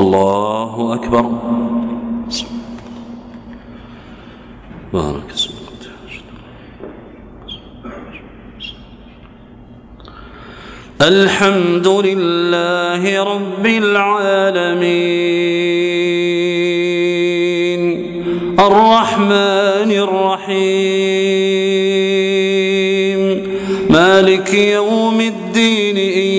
الله أكبر. بارك اسمك. الحمد لله رب العالمين. الرحمن الرحيم. مالك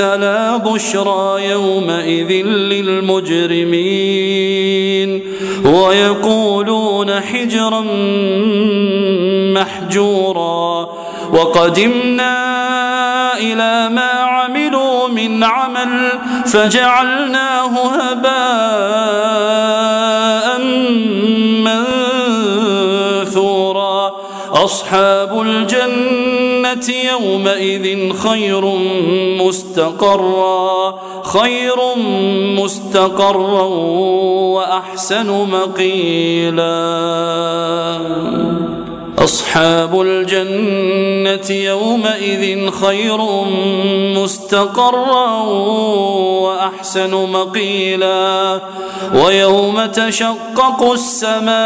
لا بشرى يومئذ للمجرمين ويقولون حجرا محجورا وقدمنا إلى ما عملوا من عمل فجعلناه هباء منثورا أصحاب الجنة يومئذ خير مستقرا خير مستقرا وأحسن مقيلا. أصحاب الجنة يومئذ خير مستقرا وأحسن مقيلا. ويوم تشقق السماء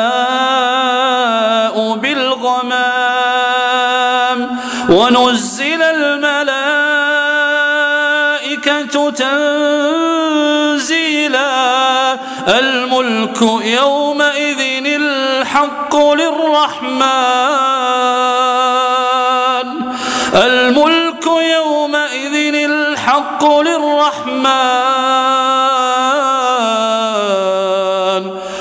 بالغمام ونزل الملائكة تنزيلا الملك يومئذ الحق للرحمن الملك يومئذ الحق للرحمن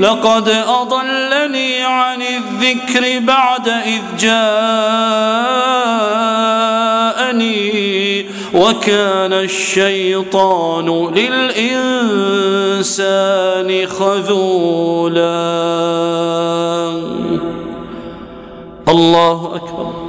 لقد أضلني عن الذكر بعد إذ جاءني وكان الشيطان للإنسان خذولا. الله أكبر.